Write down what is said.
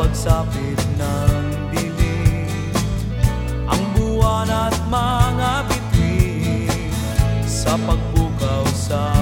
pagsapit ng dilim. Ang buwan at mga bituin sa pagbukaw sa